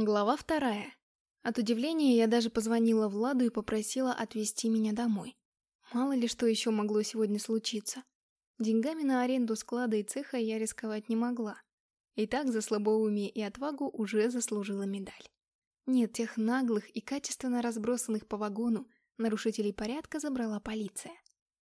Глава вторая. От удивления я даже позвонила Владу и попросила отвезти меня домой. Мало ли что еще могло сегодня случиться. Деньгами на аренду склада и цеха я рисковать не могла. И так за слабоумие и отвагу уже заслужила медаль. Нет, тех наглых и качественно разбросанных по вагону нарушителей порядка забрала полиция.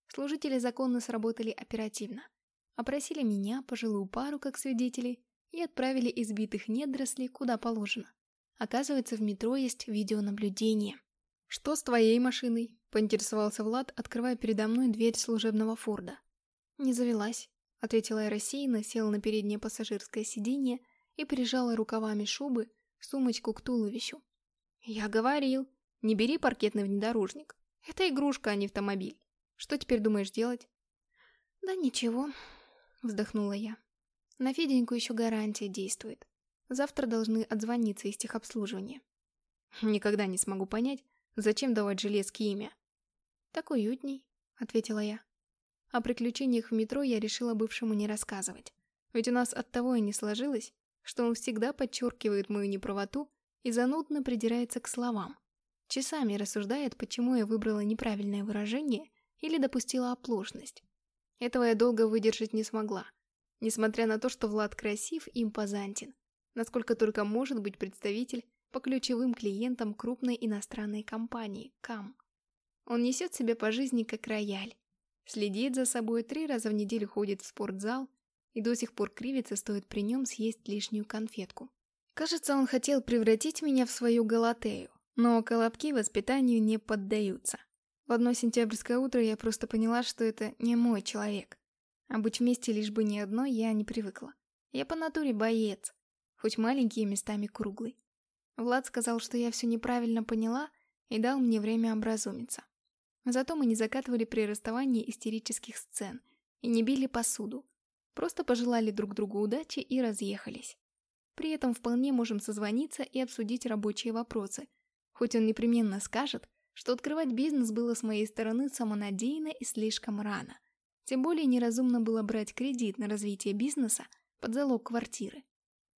Служители законно сработали оперативно. Опросили меня, пожилую пару, как свидетелей, и отправили избитых недорослей куда положено. Оказывается, в метро есть видеонаблюдение. «Что с твоей машиной?» – поинтересовался Влад, открывая передо мной дверь служебного Форда. «Не завелась», – ответила я рассеянно, села на переднее пассажирское сиденье и прижала рукавами шубы сумочку к туловищу. «Я говорил, не бери паркетный внедорожник. Это игрушка, а не автомобиль. Что теперь думаешь делать?» «Да ничего», — вздохнула я. «На Феденьку еще гарантия действует. Завтра должны отзвониться из техобслуживания». «Никогда не смогу понять, зачем давать железке имя?» «Так уютней», — ответила я. О приключениях в метро я решила бывшему не рассказывать. Ведь у нас от того и не сложилось, что он всегда подчеркивает мою неправоту и занудно придирается к словам. Часами рассуждает, почему я выбрала неправильное выражение или допустила оплошность. Этого я долго выдержать не смогла, несмотря на то, что Влад красив и импозантен, насколько только может быть представитель по ключевым клиентам крупной иностранной компании КАМ. Он несет себя по жизни как рояль, следит за собой, три раза в неделю ходит в спортзал, и до сих пор кривится, стоит при нем съесть лишнюю конфетку. Кажется, он хотел превратить меня в свою галатею, но колобки воспитанию не поддаются. В одно сентябрьское утро я просто поняла, что это не мой человек. А быть вместе лишь бы не одной я не привыкла. Я по натуре боец, хоть маленький и местами круглый. Влад сказал, что я все неправильно поняла и дал мне время образумиться. Зато мы не закатывали при расставании истерических сцен и не били посуду, Просто пожелали друг другу удачи и разъехались. При этом вполне можем созвониться и обсудить рабочие вопросы. Хоть он непременно скажет, что открывать бизнес было с моей стороны самонадеянно и слишком рано. Тем более неразумно было брать кредит на развитие бизнеса под залог квартиры.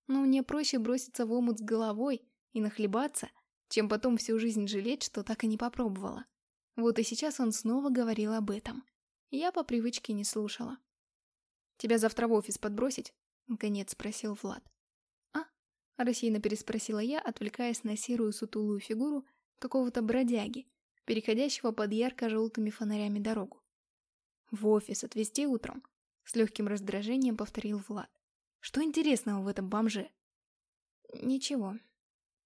Но мне проще броситься в омут с головой и нахлебаться, чем потом всю жизнь жалеть, что так и не попробовала. Вот и сейчас он снова говорил об этом. Я по привычке не слушала. «Тебя завтра в офис подбросить?» — наконец спросил Влад. «А?» — рассеянно переспросила я, отвлекаясь на серую сутулую фигуру какого-то бродяги, переходящего под ярко-желтыми фонарями дорогу. «В офис отвезти утром?» — с легким раздражением повторил Влад. «Что интересного в этом бомже?» «Ничего.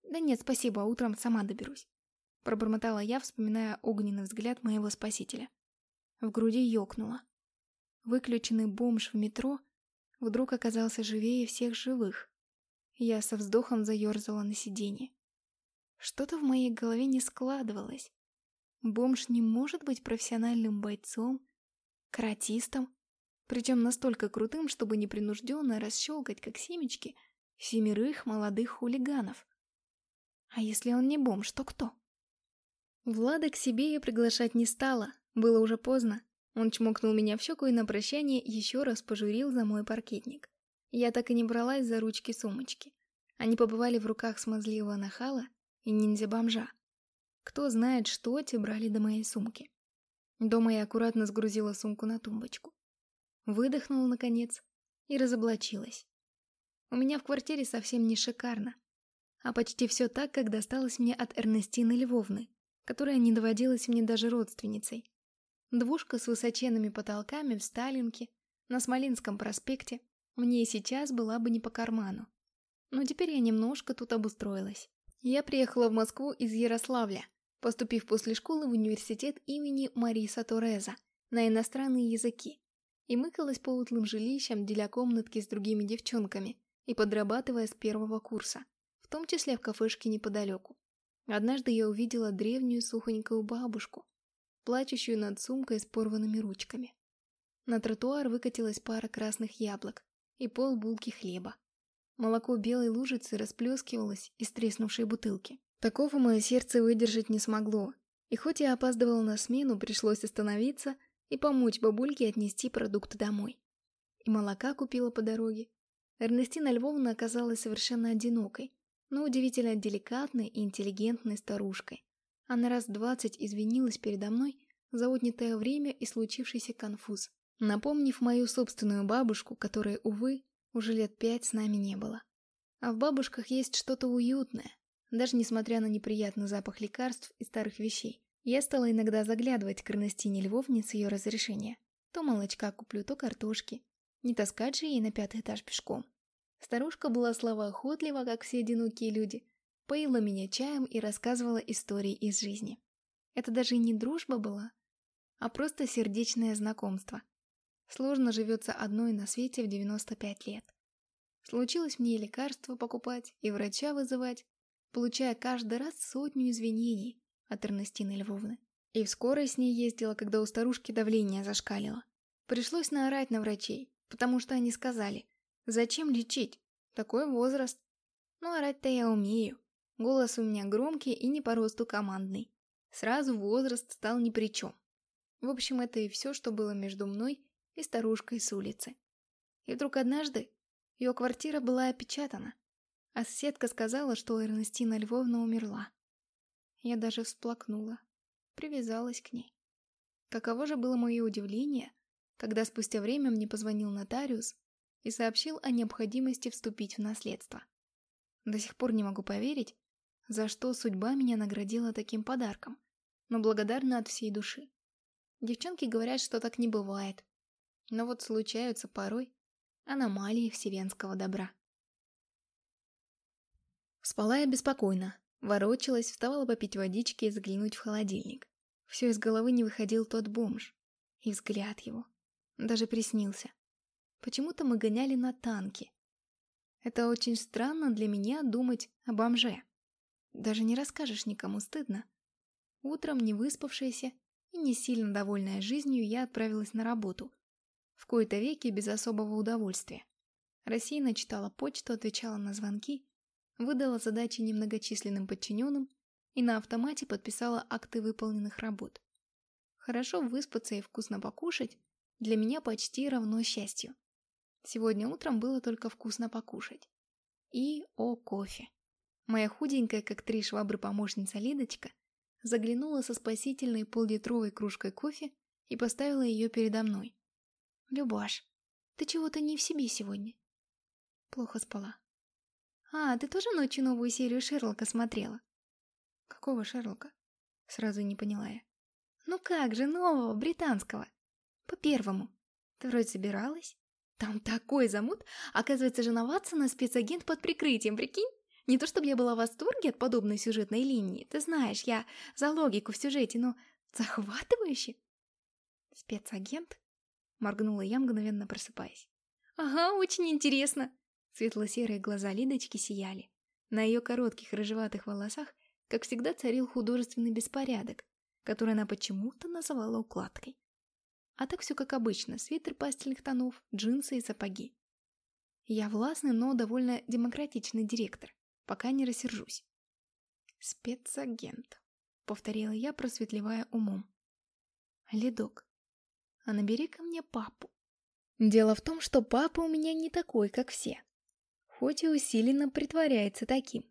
Да нет, спасибо, утром сама доберусь», — пробормотала я, вспоминая огненный взгляд моего спасителя. В груди ёкнуло. Выключенный бомж в метро вдруг оказался живее всех живых. Я со вздохом заерзала на сиденье. Что-то в моей голове не складывалось. Бомж не может быть профессиональным бойцом, каратистом, причем настолько крутым, чтобы непринужденно расщелкать, как семечки, семерых молодых хулиганов. А если он не бомж, то кто? Влада к себе я приглашать не стала, было уже поздно. Он чмокнул меня в щеку и на прощание еще раз пожурил за мой паркетник. Я так и не бралась за ручки сумочки. Они побывали в руках смазливого нахала и ниндзя-бомжа. Кто знает, что те брали до моей сумки. Дома я аккуратно сгрузила сумку на тумбочку. Выдохнула, наконец, и разоблачилась. У меня в квартире совсем не шикарно, а почти все так, как досталось мне от Эрнестины Львовны, которая не доводилась мне даже родственницей. Двушка с высоченными потолками в Сталинке, на Смоленском проспекте, мне и сейчас была бы не по карману. Но теперь я немножко тут обустроилась. Я приехала в Москву из Ярославля, поступив после школы в университет имени Мариса Тореза на иностранные языки, и мыкалась по утлым жилищам, деля комнатки с другими девчонками и подрабатывая с первого курса, в том числе в кафешке неподалеку. Однажды я увидела древнюю сухонькую бабушку, плачущую над сумкой с порванными ручками. На тротуар выкатилась пара красных яблок и пол булки хлеба. Молоко белой лужицы расплескивалось из треснувшей бутылки. Такого мое сердце выдержать не смогло, и хоть я опаздывала на смену, пришлось остановиться и помочь бабульке отнести продукты домой. И молока купила по дороге. Эрнестина Львовна оказалась совершенно одинокой, но удивительно деликатной и интеллигентной старушкой. Она раз двадцать извинилась передо мной за отнятое время и случившийся конфуз, напомнив мою собственную бабушку, которой, увы, уже лет пять с нами не было. А в бабушках есть что-то уютное, даже несмотря на неприятный запах лекарств и старых вещей. Я стала иногда заглядывать к Эрнестине Львовне с ее разрешения. То молочка куплю, то картошки. Не таскать же ей на пятый этаж пешком. Старушка была словоохотлива, как все одинокие люди, поила меня чаем и рассказывала истории из жизни. Это даже и не дружба была, а просто сердечное знакомство. Сложно живется одной на свете в 95 лет. Случилось мне лекарства покупать и врача вызывать, получая каждый раз сотню извинений от Эрнестины Львовны. И в скорой с ней ездила, когда у старушки давление зашкалило. Пришлось наорать на врачей, потому что они сказали, зачем лечить, такой возраст. Ну, орать-то я умею. Голос у меня громкий и не по росту командный. Сразу возраст стал ни при чем. В общем, это и все, что было между мной и старушкой с улицы. И вдруг однажды ее квартира была опечатана, а соседка сказала, что Эрнестина Львовна умерла. Я даже всплакнула, привязалась к ней. Каково же было мое удивление, когда спустя время мне позвонил нотариус и сообщил о необходимости вступить в наследство. До сих пор не могу поверить, за что судьба меня наградила таким подарком, но благодарна от всей души. Девчонки говорят, что так не бывает. Но вот случаются порой аномалии вселенского добра. Спала я беспокойно, ворочалась, вставала попить водички и заглянуть в холодильник. Все из головы не выходил тот бомж. И взгляд его. Даже приснился. Почему-то мы гоняли на танке. Это очень странно для меня думать о бомже. Даже не расскажешь никому, стыдно. Утром, не выспавшаяся, и не сильно довольная жизнью, я отправилась на работу. В кои-то веки без особого удовольствия. Рассеянно читала почту, отвечала на звонки, выдала задачи немногочисленным подчиненным и на автомате подписала акты выполненных работ. Хорошо выспаться и вкусно покушать для меня почти равно счастью. Сегодня утром было только вкусно покушать. И о кофе. Моя худенькая, как три швабры помощница Лидочка, заглянула со спасительной поллитровой кружкой кофе и поставила ее передо мной. «Любаш, ты чего-то не в себе сегодня?» Плохо спала. «А, ты тоже ночью новую серию Шерлока смотрела?» «Какого Шерлока?» Сразу не поняла я. «Ну как же, нового, британского. По первому. Ты вроде собиралась?» «Там такой замут! Оказывается, жена Ватсона спецагент под прикрытием, прикинь?» Не то чтобы я была в восторге от подобной сюжетной линии, ты знаешь, я за логику в сюжете, но захватывающе. Спецагент? Моргнула я, мгновенно просыпаясь. Ага, очень интересно. Светло-серые глаза Лидочки сияли. На ее коротких рыжеватых волосах, как всегда, царил художественный беспорядок, который она почему-то называла укладкой. А так все как обычно, свитер пастельных тонов, джинсы и сапоги. Я властный, но довольно демократичный директор пока не рассержусь. «Спецагент», — повторила я, просветливая умом. «Ледок, а набери ко мне папу». Дело в том, что папа у меня не такой, как все. Хоть и усиленно притворяется таким.